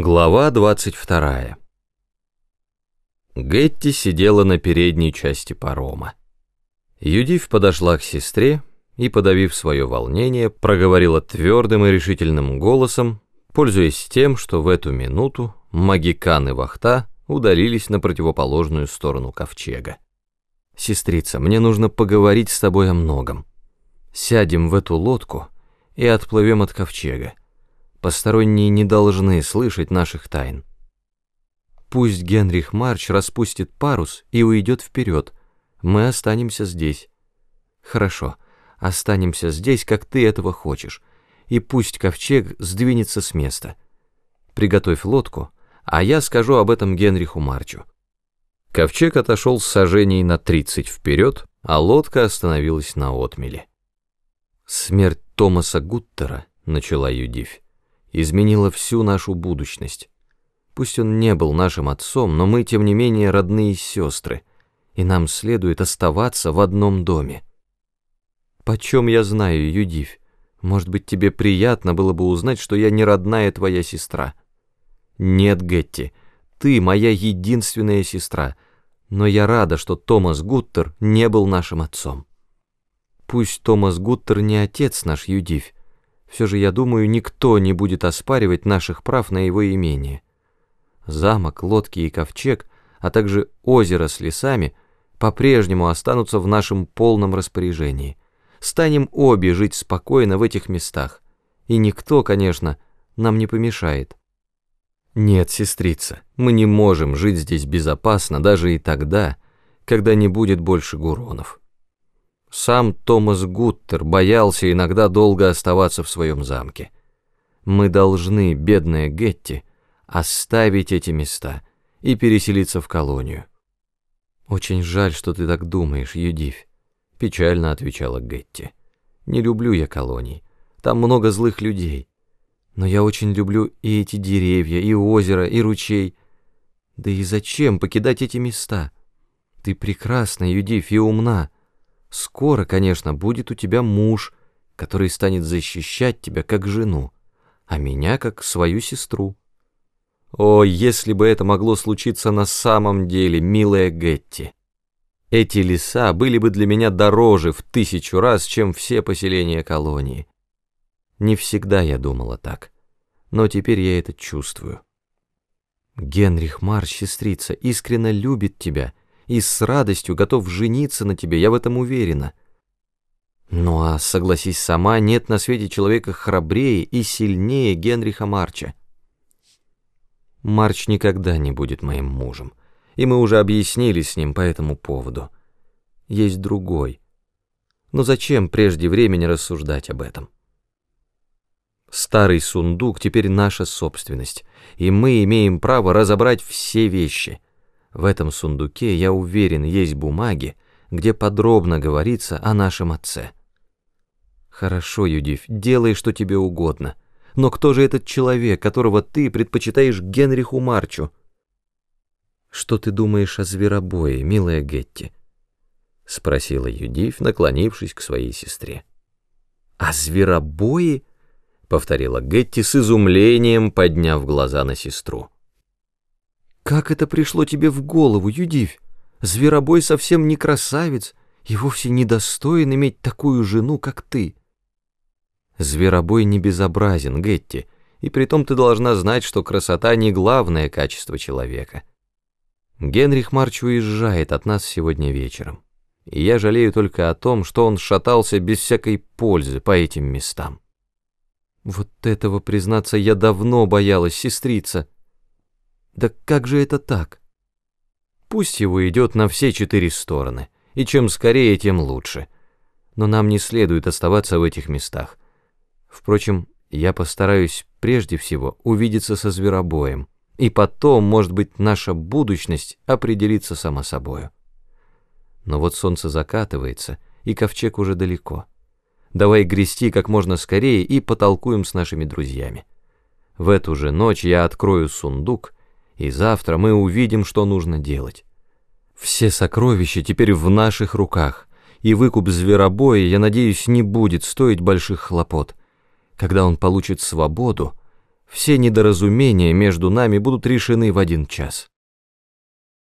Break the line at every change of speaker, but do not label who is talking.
Глава 22. Гетти сидела на передней части парома. Юдив подошла к сестре и, подавив свое волнение, проговорила твердым и решительным голосом, пользуясь тем, что в эту минуту Магикан и Вахта удалились на противоположную сторону ковчега. «Сестрица, мне нужно поговорить с тобой о многом. Сядем в эту лодку и отплывем от ковчега. Посторонние не должны слышать наших тайн. Пусть Генрих Марч распустит парус и уйдет вперед. Мы останемся здесь. Хорошо, останемся здесь, как ты этого хочешь. И пусть ковчег сдвинется с места. Приготовь лодку, а я скажу об этом Генриху Марчу. Ковчег отошел с сажений на тридцать вперед, а лодка остановилась на отмеле. Смерть Томаса Гуттера, начала Юдивь, изменила всю нашу будущность. Пусть он не был нашим отцом, но мы, тем не менее, родные сестры, и нам следует оставаться в одном доме. Почем я знаю, Юдивь? Может быть, тебе приятно было бы узнать, что я не родная твоя сестра? Нет, Гетти, ты моя единственная сестра, но я рада, что Томас Гуттер не был нашим отцом. Пусть Томас Гуттер не отец наш, Юдивь, все же, я думаю, никто не будет оспаривать наших прав на его имение. Замок, лодки и ковчег, а также озеро с лесами по-прежнему останутся в нашем полном распоряжении. Станем обе жить спокойно в этих местах, и никто, конечно, нам не помешает. Нет, сестрица, мы не можем жить здесь безопасно даже и тогда, когда не будет больше гуронов. Сам Томас Гуттер боялся иногда долго оставаться в своем замке. Мы должны, бедная Гетти, оставить эти места и переселиться в колонию. «Очень жаль, что ты так думаешь, Юдивь», — печально отвечала Гетти. «Не люблю я колоний, там много злых людей. Но я очень люблю и эти деревья, и озеро, и ручей. Да и зачем покидать эти места? Ты прекрасна, Юдивь, и умна». Скоро, конечно, будет у тебя муж, который станет защищать тебя как жену, а меня как свою сестру. О, если бы это могло случиться на самом деле, милая Гетти! Эти леса были бы для меня дороже в тысячу раз, чем все поселения колонии. Не всегда я думала так, но теперь я это чувствую. Генрих Марш, сестрица, искренне любит тебя — и с радостью готов жениться на тебе, я в этом уверена. Ну а, согласись сама, нет на свете человека храбрее и сильнее Генриха Марча. Марч никогда не будет моим мужем, и мы уже объяснились с ним по этому поводу. Есть другой. Но зачем прежде времени рассуждать об этом? Старый сундук теперь наша собственность, и мы имеем право разобрать все вещи — в этом сундуке, я уверен, есть бумаги, где подробно говорится о нашем отце. Хорошо, Юдив, делай, что тебе угодно. Но кто же этот человек, которого ты предпочитаешь Генриху Марчу? Что ты думаешь о зверобое, милая Гетти? Спросила Юдив, наклонившись к своей сестре. О зверобое? Повторила Гетти с изумлением, подняв глаза на сестру. Как это пришло тебе в голову, Юдивь? Зверобой совсем не красавец и вовсе не достоин иметь такую жену, как ты. Зверобой не безобразен, Гетти, и притом ты должна знать, что красота не главное качество человека. Генрих Марч уезжает от нас сегодня вечером, и я жалею только о том, что он шатался без всякой пользы по этим местам. Вот этого, признаться, я давно боялась, сестрица, — да как же это так? Пусть его идет на все четыре стороны, и чем скорее, тем лучше. Но нам не следует оставаться в этих местах. Впрочем, я постараюсь прежде всего увидеться со зверобоем, и потом, может быть, наша будущность определится само собою. Но вот солнце закатывается, и ковчег уже далеко. Давай грести как можно скорее и потолкуем с нашими друзьями. В эту же ночь я открою сундук — и завтра мы увидим, что нужно делать. Все сокровища теперь в наших руках, и выкуп зверобоя, я надеюсь, не будет стоить больших хлопот. Когда он получит свободу, все недоразумения между нами будут решены в один час.